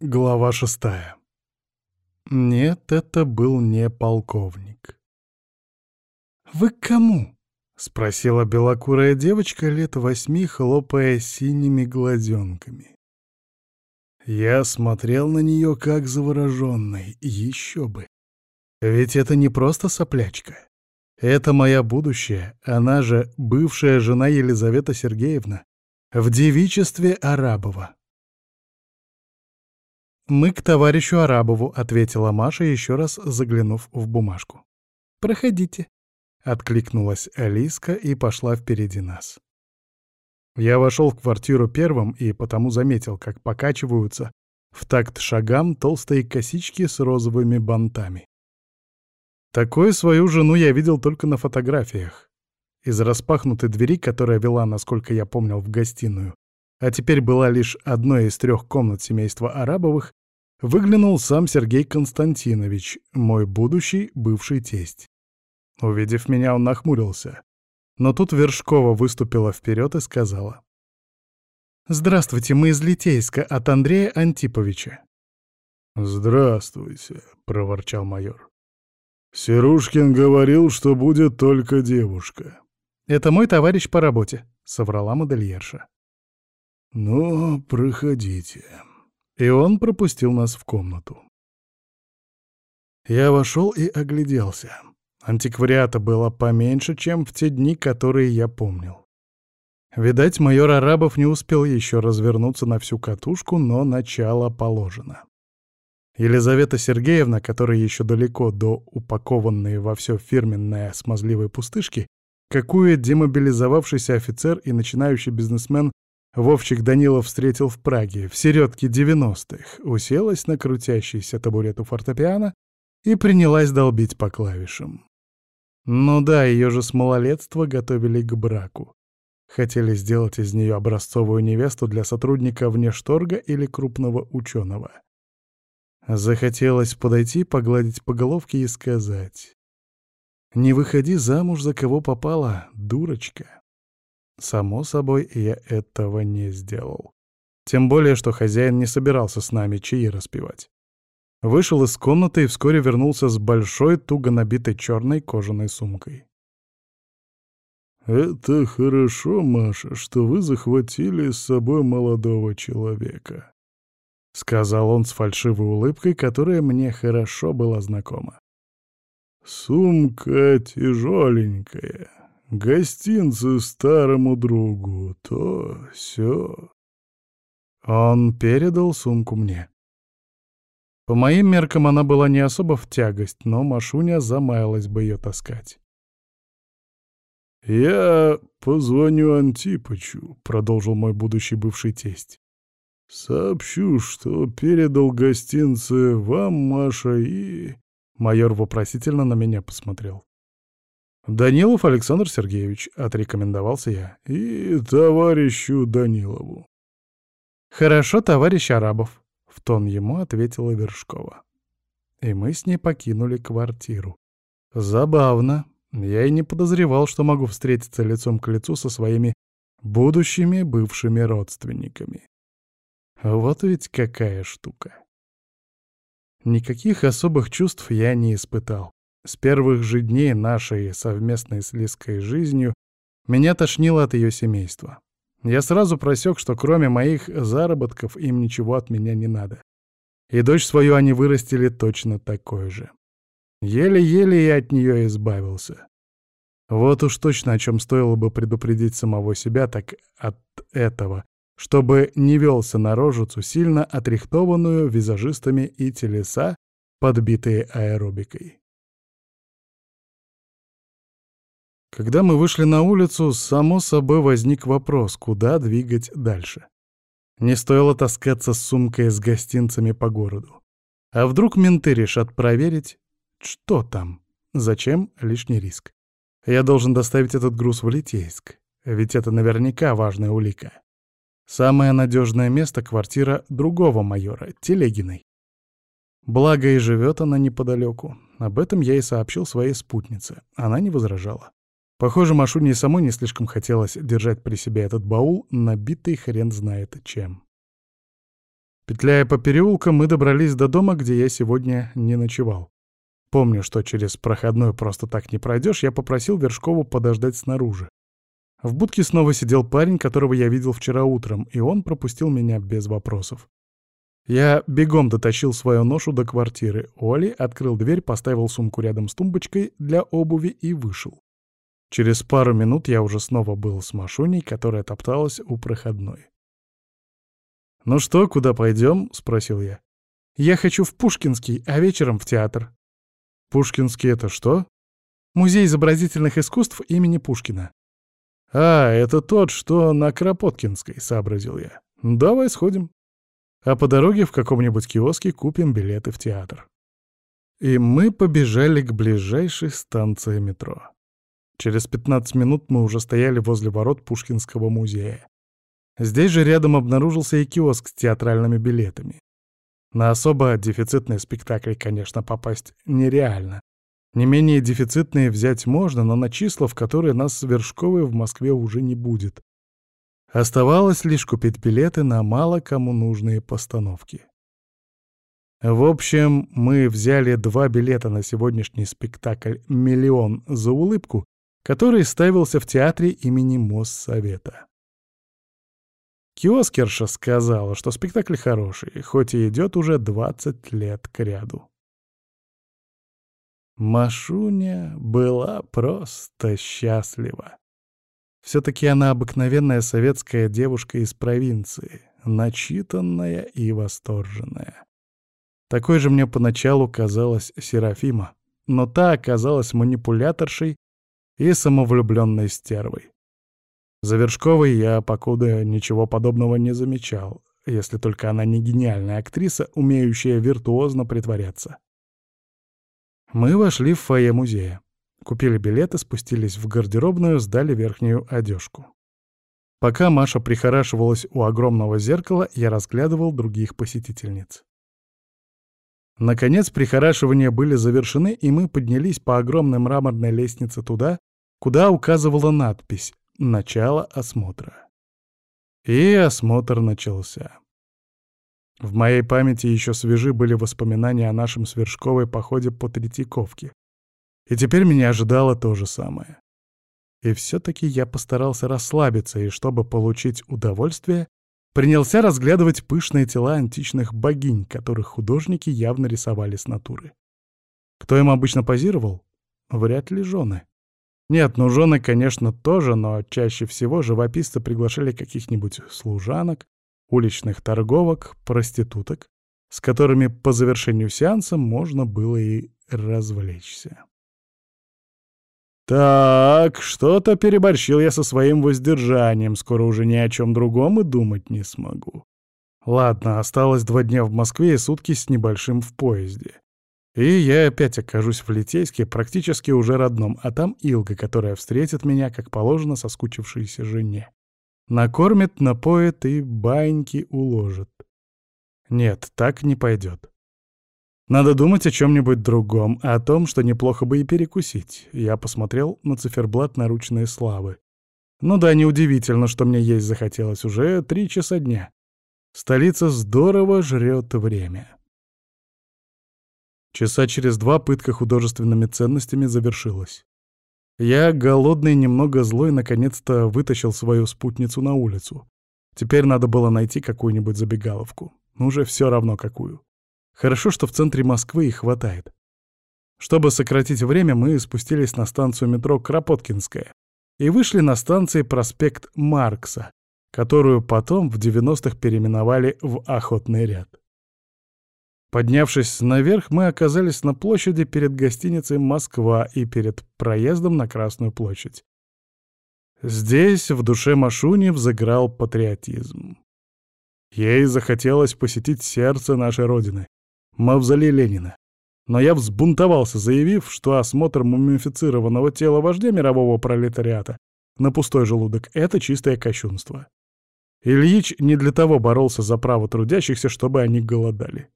Глава шестая. Нет, это был не полковник. «Вы к кому?» — спросила белокурая девочка лет восьми, хлопая синими глазенками. Я смотрел на нее как завороженный, еще бы. Ведь это не просто соплячка. Это моя будущая, она же бывшая жена Елизавета Сергеевна, в девичестве Арабова. «Мы к товарищу Арабову», — ответила Маша, еще раз заглянув в бумажку. «Проходите», — откликнулась Алиска и пошла впереди нас. Я вошел в квартиру первым и потому заметил, как покачиваются в такт шагам толстые косички с розовыми бантами. Такую свою жену я видел только на фотографиях. Из распахнутой двери, которая вела, насколько я помнил, в гостиную, а теперь была лишь одной из трех комнат семейства Арабовых, выглянул сам Сергей Константинович, мой будущий бывший тесть. Увидев меня, он нахмурился. Но тут Вершкова выступила вперед и сказала. «Здравствуйте, мы из Литейска, от Андрея Антиповича». «Здравствуйте», — проворчал майор. «Серушкин говорил, что будет только девушка». «Это мой товарищ по работе», — соврала модельерша. «Ну, проходите», и он пропустил нас в комнату. Я вошел и огляделся. Антиквариата было поменьше, чем в те дни, которые я помнил. Видать, майор Арабов не успел еще развернуться на всю катушку, но начало положено. Елизавета Сергеевна, которая еще далеко до упакованной во все фирменное смазливой пустышки, какую демобилизовавшийся офицер и начинающий бизнесмен Вовчик Данилов встретил в Праге в середке 90-х, уселась на крутящийся табурет у фортепиано и принялась долбить по клавишам. Ну да, ее же с малолетства готовили к браку. Хотели сделать из нее образцовую невесту для сотрудника внешторга или крупного ученого. Захотелось подойти, погладить по головке и сказать «Не выходи замуж за кого попала, дурочка». Само собой, я этого не сделал. Тем более, что хозяин не собирался с нами чаи распивать. Вышел из комнаты и вскоре вернулся с большой, туго набитой черной кожаной сумкой. «Это хорошо, Маша, что вы захватили с собой молодого человека», — сказал он с фальшивой улыбкой, которая мне хорошо была знакома. «Сумка тяжеленькая, Гостинцы старому другу, то все. Он передал сумку мне. По моим меркам она была не особо в тягость, но Машуня замаялась бы ее таскать. «Я позвоню Антипычу», — продолжил мой будущий бывший тесть. «Сообщу, что передал гостинцы вам, Маша, и...» Майор вопросительно на меня посмотрел. «Данилов Александр Сергеевич», — отрекомендовался я. «И товарищу Данилову». «Хорошо, товарищ Арабов», — в тон ему ответила Вершкова. И мы с ней покинули квартиру. Забавно. Я и не подозревал, что могу встретиться лицом к лицу со своими будущими бывшими родственниками. Вот ведь какая штука. Никаких особых чувств я не испытал. С первых же дней нашей совместной с Лиской жизнью меня тошнило от ее семейства. Я сразу просек, что кроме моих заработков им ничего от меня не надо. И дочь свою они вырастили точно такой же. Еле-еле я от нее избавился. Вот уж точно о чем стоило бы предупредить самого себя, так от этого, чтобы не велся на рожицу, сильно отрихтованную визажистами и телеса, подбитые аэробикой. Когда мы вышли на улицу, само собой возник вопрос, куда двигать дальше. Не стоило таскаться с сумкой с гостинцами по городу. А вдруг менты решат проверить, что там? Зачем лишний риск? Я должен доставить этот груз в Литейск, ведь это наверняка важная улика. Самое надежное место — квартира другого майора, Телегиной. Благо и живет она неподалеку. Об этом я и сообщил своей спутнице. Она не возражала. Похоже, Машуне самой не слишком хотелось держать при себе этот баул, набитый хрен знает чем. Петляя по переулкам, мы добрались до дома, где я сегодня не ночевал. Помню, что через проходной просто так не пройдешь, я попросил Вершкову подождать снаружи. В будке снова сидел парень, которого я видел вчера утром, и он пропустил меня без вопросов. Я бегом дотащил свою ношу до квартиры. Оли открыл дверь, поставил сумку рядом с тумбочкой для обуви и вышел. Через пару минут я уже снова был с Машуней, которая топталась у проходной. «Ну что, куда пойдем?» — спросил я. «Я хочу в Пушкинский, а вечером в театр». «Пушкинский — это что?» «Музей изобразительных искусств имени Пушкина». «А, это тот, что на Кропоткинской», — сообразил я. «Давай сходим. А по дороге в каком-нибудь киоске купим билеты в театр». И мы побежали к ближайшей станции метро. Через 15 минут мы уже стояли возле ворот Пушкинского музея. Здесь же рядом обнаружился и киоск с театральными билетами. На особо дефицитные спектакли, конечно, попасть нереально. Не менее дефицитные взять можно, но на числа, в которые нас с в Москве уже не будет. Оставалось лишь купить билеты на мало кому нужные постановки. В общем, мы взяли два билета на сегодняшний спектакль «Миллион за улыбку», который ставился в театре имени Моссовета. Киоскерша сказала, что спектакль хороший, хоть и идет уже 20 лет кряду. Машуня была просто счастлива. Все-таки она обыкновенная советская девушка из провинции, начитанная и восторженная. Такой же мне поначалу казалась Серафима, но та оказалась манипуляторшей и самовлюбленной стервой. За Вершковой я, покуда, ничего подобного не замечал, если только она не гениальная актриса, умеющая виртуозно притворяться. Мы вошли в фойе музея. Купили билеты, спустились в гардеробную, сдали верхнюю одежку. Пока Маша прихорашивалась у огромного зеркала, я разглядывал других посетительниц. Наконец, прихорашивания были завершены, и мы поднялись по огромной мраморной лестнице туда, куда указывала надпись Начало осмотра. И осмотр начался. В моей памяти еще свежи были воспоминания о нашем Свершковой походе по Третьяковке. И теперь меня ожидало то же самое. И все-таки я постарался расслабиться, и чтобы получить удовольствие, принялся разглядывать пышные тела античных богинь, которых художники явно рисовали с натуры. Кто им обычно позировал? Вряд ли жены. Нет, ну жены, конечно, тоже, но чаще всего живописцы приглашали каких-нибудь служанок, уличных торговок, проституток, с которыми по завершению сеанса можно было и развлечься. Так, что-то переборщил я со своим воздержанием, скоро уже ни о чем другом и думать не смогу. Ладно, осталось два дня в Москве и сутки с небольшим в поезде. И я опять окажусь в Литейске, практически уже родном, а там Илга, которая встретит меня, как положено, соскучившейся жене. Накормит, напоит и баньки уложит. Нет, так не пойдет. Надо думать о чем-нибудь другом, о том, что неплохо бы и перекусить. Я посмотрел на циферблат наручной славы. Ну да, неудивительно, что мне есть захотелось уже три часа дня. Столица здорово жрет время. Часа через два пытка художественными ценностями завершилась. Я, голодный, немного злой, наконец-то вытащил свою спутницу на улицу. Теперь надо было найти какую-нибудь забегаловку. Уже все равно какую. Хорошо, что в центре Москвы их хватает. Чтобы сократить время, мы спустились на станцию метро Кропоткинская и вышли на станции проспект Маркса, которую потом в 90-х переименовали в Охотный ряд. Поднявшись наверх, мы оказались на площади перед гостиницей «Москва» и перед проездом на Красную площадь. Здесь в душе Машуни взыграл патриотизм. Ей захотелось посетить сердце нашей Родины, мавзолей Ленина. Но я взбунтовался, заявив, что осмотр мумифицированного тела вождя мирового пролетариата на пустой желудок — это чистое кощунство. Ильич не для того боролся за право трудящихся, чтобы они голодали.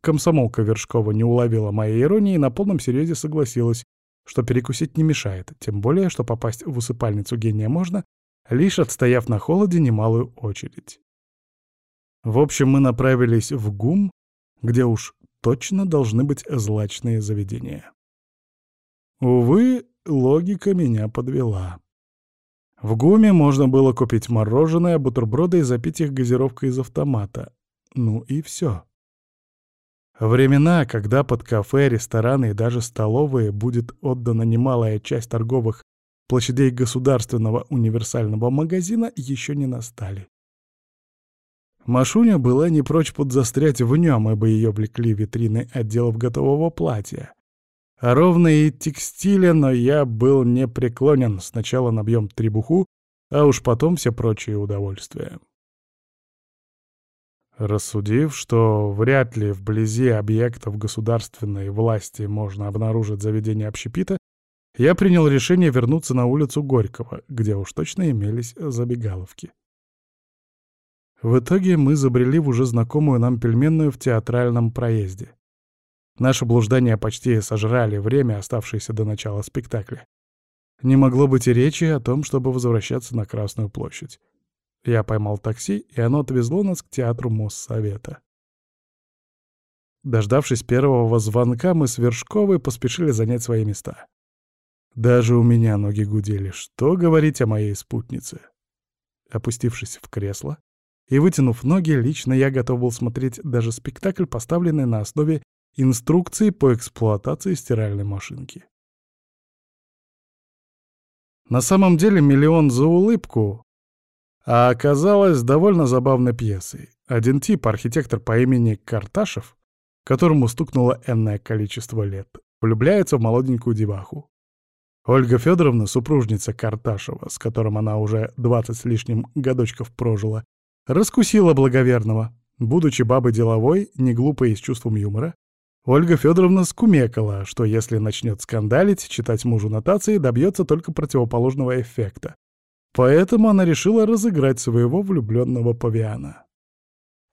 Комсомолка Вершкова не уловила моей иронии и на полном серьезе согласилась, что перекусить не мешает, тем более, что попасть в усыпальницу гения можно, лишь отстояв на холоде немалую очередь. В общем, мы направились в ГУМ, где уж точно должны быть злачные заведения. Увы, логика меня подвела. В ГУМе можно было купить мороженое, бутерброды и запить их газировкой из автомата. Ну и все. Времена, когда под кафе, рестораны и даже столовые будет отдана немалая часть торговых площадей государственного универсального магазина, еще не настали. Машуня была не прочь подзастрять в нем, ибо ее влекли витрины отделов готового платья. А ровно текстиля, но я был непреклонен. Сначала набьем требуху, а уж потом все прочие удовольствия. Рассудив, что вряд ли вблизи объектов государственной власти можно обнаружить заведение общепита, я принял решение вернуться на улицу Горького, где уж точно имелись забегаловки. В итоге мы забрели в уже знакомую нам пельменную в театральном проезде. Наши блуждания почти сожрали время, оставшееся до начала спектакля. Не могло быть и речи о том, чтобы возвращаться на Красную площадь. Я поймал такси, и оно отвезло нас к театру Моссовета. Дождавшись первого звонка, мы с Вершковой поспешили занять свои места. Даже у меня ноги гудели. Что говорить о моей спутнице? Опустившись в кресло и вытянув ноги, лично я готов был смотреть даже спектакль, поставленный на основе инструкции по эксплуатации стиральной машинки. На самом деле миллион за улыбку а оказалась довольно забавной пьесой. Один тип, архитектор по имени Карташев, которому стукнуло энное количество лет, влюбляется в молоденькую деваху. Ольга Федоровна, супружница Карташева, с которым она уже двадцать с лишним годочков прожила, раскусила благоверного. Будучи бабой деловой, не глупой и с чувством юмора, Ольга Федоровна скумекала, что если начнет скандалить, читать мужу нотации, добьется только противоположного эффекта. Поэтому она решила разыграть своего влюбленного павиана.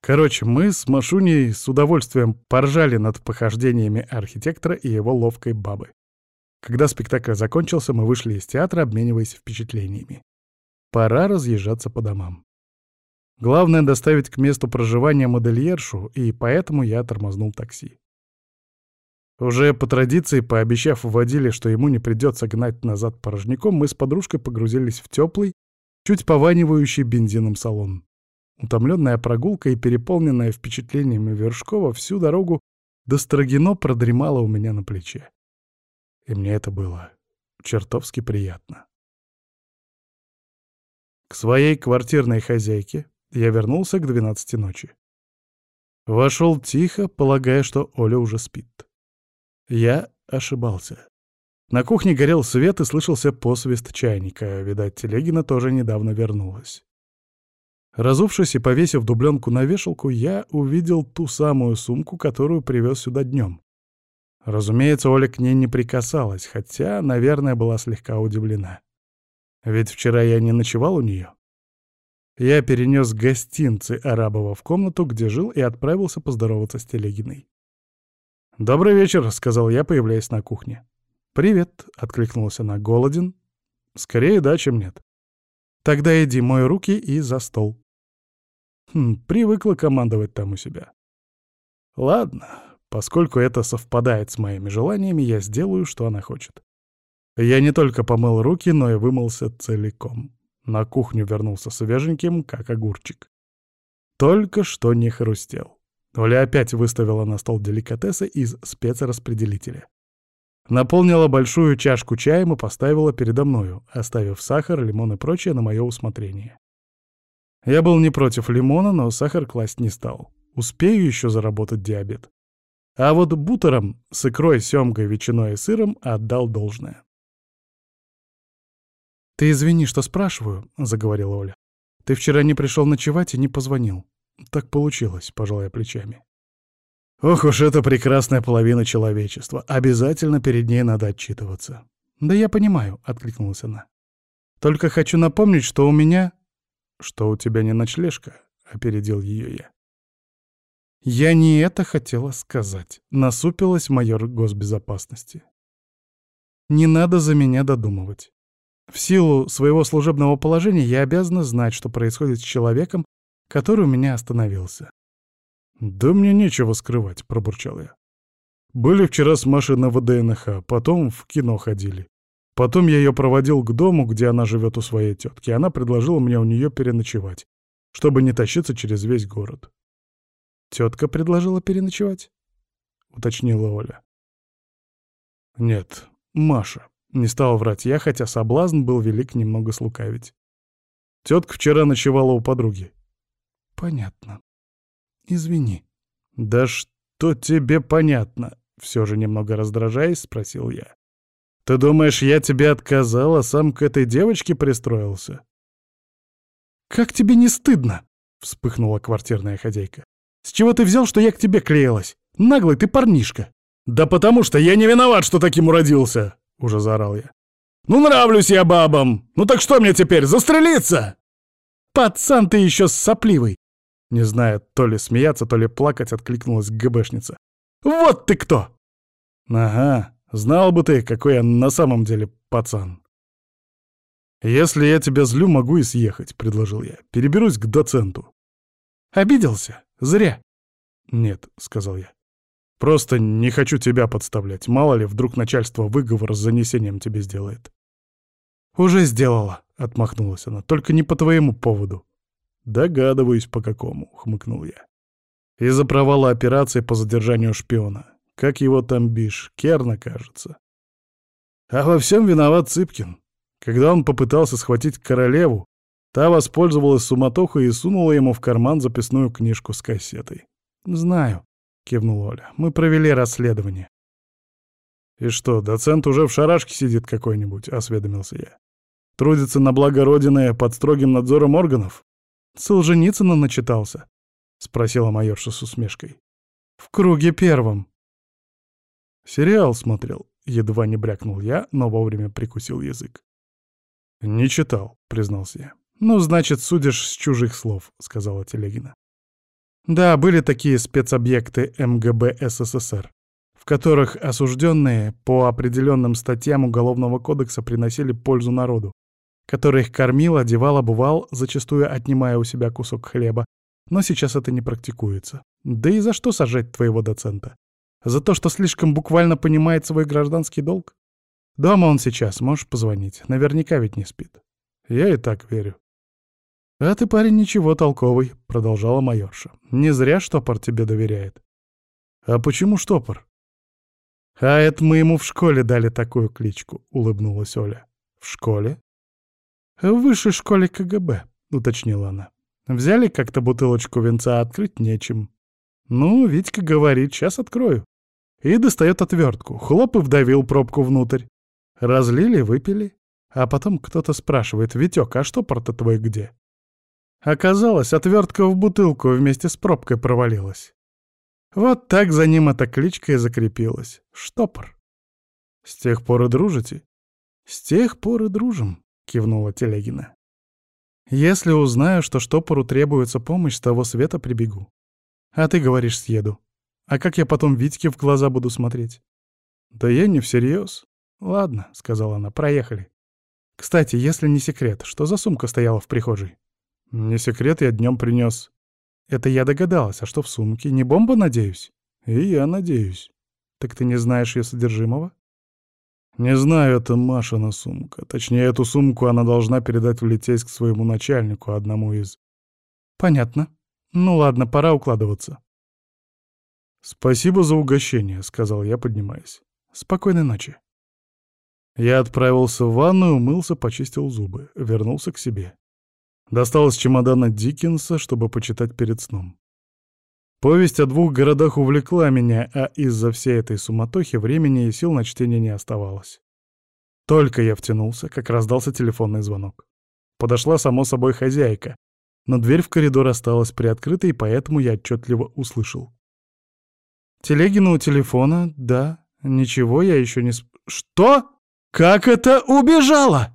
Короче, мы с Машуней с удовольствием поржали над похождениями архитектора и его ловкой бабы. Когда спектакль закончился, мы вышли из театра, обмениваясь впечатлениями. Пора разъезжаться по домам. Главное — доставить к месту проживания модельершу, и поэтому я тормознул такси. Уже по традиции, пообещав водиле, что ему не придется гнать назад порожняком, мы с подружкой погрузились в теплый, чуть пованивающий бензином салон. Утомленная прогулка и переполненная впечатлениями Вершкова всю дорогу до Строгино продремала у меня на плече. И мне это было чертовски приятно. К своей квартирной хозяйке я вернулся к двенадцати ночи. Вошел тихо, полагая, что Оля уже спит. Я ошибался. На кухне горел свет и слышался посвист чайника. Видать, Телегина тоже недавно вернулась. Разувшись и повесив дубленку на вешалку, я увидел ту самую сумку, которую привез сюда днем. Разумеется, Оля к ней не прикасалась, хотя, наверное, была слегка удивлена. Ведь вчера я не ночевал у нее. Я перенес гостинцы Арабова в комнату, где жил, и отправился поздороваться с Телегиной. «Добрый вечер», — сказал я, появляясь на кухне. «Привет», — откликнулась она. «Голоден?» «Скорее да, чем нет». «Тогда иди, мой руки и за стол». Хм, привыкла командовать там у себя. Ладно, поскольку это совпадает с моими желаниями, я сделаю, что она хочет. Я не только помыл руки, но и вымылся целиком. На кухню вернулся свеженьким, как огурчик. Только что не хрустел. Оля опять выставила на стол деликатесы из спецраспределителя. Наполнила большую чашку чаем и поставила передо мною, оставив сахар, лимон и прочее на мое усмотрение. Я был не против лимона, но сахар класть не стал. Успею еще заработать диабет. А вот бутером с икрой, семгой, ветчиной и сыром отдал должное. «Ты извини, что спрашиваю», — заговорила Оля. «Ты вчера не пришел ночевать и не позвонил. Так получилось, пожалуй, плечами. Ох уж эта прекрасная половина человечества. Обязательно перед ней надо отчитываться. Да я понимаю, откликнулась она. Только хочу напомнить, что у меня... Что у тебя не ночлежка, опередил ее я. Я не это хотела сказать, насупилась майор госбезопасности. Не надо за меня додумывать. В силу своего служебного положения я обязана знать, что происходит с человеком, который у меня остановился. «Да мне нечего скрывать», — пробурчал я. «Были вчера с Машей на ВДНХ, потом в кино ходили. Потом я ее проводил к дому, где она живет у своей тетки. Она предложила мне у нее переночевать, чтобы не тащиться через весь город». «Тетка предложила переночевать?» — уточнила Оля. «Нет, Маша», — не стал врать я, хотя соблазн был велик немного слукавить. Тетка вчера ночевала у подруги. «Понятно. Извини». «Да что тебе понятно?» — все же немного раздражаясь, спросил я. «Ты думаешь, я тебе отказал, а сам к этой девочке пристроился?» «Как тебе не стыдно?» — вспыхнула квартирная хозяйка. «С чего ты взял, что я к тебе клеилась? Наглый ты парнишка!» «Да потому что я не виноват, что таким уродился!» — уже заорал я. «Ну нравлюсь я бабам! Ну так что мне теперь, застрелиться?» «Пацан ты еще сопливый!» Не зная, то ли смеяться, то ли плакать, откликнулась ГБшница. «Вот ты кто!» «Ага, знал бы ты, какой я на самом деле пацан!» «Если я тебя злю, могу и съехать», — предложил я. «Переберусь к доценту». «Обиделся? Зря». «Нет», — сказал я. Просто не хочу тебя подставлять. Мало ли, вдруг начальство выговор с занесением тебе сделает. «Уже сделала», — отмахнулась она. «Только не по твоему поводу». «Догадываюсь, по какому», — хмыкнул я. «Из-за провала операции по задержанию шпиона. Как его там бишь? Керна, кажется». А во всем виноват Цыпкин. Когда он попытался схватить королеву, та воспользовалась суматохой и сунула ему в карман записную книжку с кассетой. «Знаю», — кивнула Оля. «Мы провели расследование». «И что, доцент уже в шарашке сидит какой-нибудь?» — осведомился я. «Трудится на благо Родины под строгим надзором органов?» «Солженицына начитался?» — спросила майорша с усмешкой. «В круге первом». «Сериал смотрел», — едва не брякнул я, но вовремя прикусил язык. «Не читал», — признался я. «Ну, значит, судишь с чужих слов», — сказала Телегина. Да, были такие спецобъекты МГБ СССР, в которых осужденные по определенным статьям Уголовного кодекса приносили пользу народу, который их кормил, одевал, обувал, зачастую отнимая у себя кусок хлеба. Но сейчас это не практикуется. Да и за что сажать твоего доцента? За то, что слишком буквально понимает свой гражданский долг? Дома он сейчас, можешь позвонить. Наверняка ведь не спит. Я и так верю. «А ты, парень, ничего толковый», — продолжала майорша. «Не зря штопор тебе доверяет». «А почему штопор?» «А это мы ему в школе дали такую кличку», — улыбнулась Оля. «В школе?» «В высшей школе КГБ», — уточнила она. «Взяли как-то бутылочку венца, а открыть нечем. Ну, Витька говорит, сейчас открою». И достает отвертку, хлоп и вдавил пробку внутрь. Разлили, выпили. А потом кто-то спрашивает, «Витёк, а штопор-то твой где?» Оказалось, отвертка в бутылку вместе с пробкой провалилась. Вот так за ним эта кличка и закрепилась. Штопор. С тех пор и дружите? С тех пор и дружим, кивнула Телегина. Если узнаю, что штопору требуется помощь, с того света прибегу. А ты говоришь, съеду. А как я потом Витьке в глаза буду смотреть? Да я не всерьез. Ладно, сказала она, проехали. Кстати, если не секрет, что за сумка стояла в прихожей? Не секрет, я днем принес. Это я догадалась, а что в сумке? Не бомба, надеюсь? И я надеюсь. Так ты не знаешь ее содержимого? Не знаю, это Машина сумка. Точнее, эту сумку она должна передать в Литейск своему начальнику, одному из... Понятно. Ну ладно, пора укладываться. «Спасибо за угощение», — сказал я, поднимаясь. «Спокойной ночи». Я отправился в ванную, умылся, почистил зубы, вернулся к себе. Достал из чемодана Диккенса, чтобы почитать перед сном. Повесть о двух городах увлекла меня, а из-за всей этой суматохи времени и сил на чтение не оставалось. Только я втянулся, как раздался телефонный звонок. Подошла, само собой, хозяйка, но дверь в коридор осталась приоткрытой, поэтому я отчетливо услышал. «Телегина у телефона, да. Ничего, я еще не... Сп... Что? Как это убежала?»